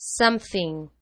something.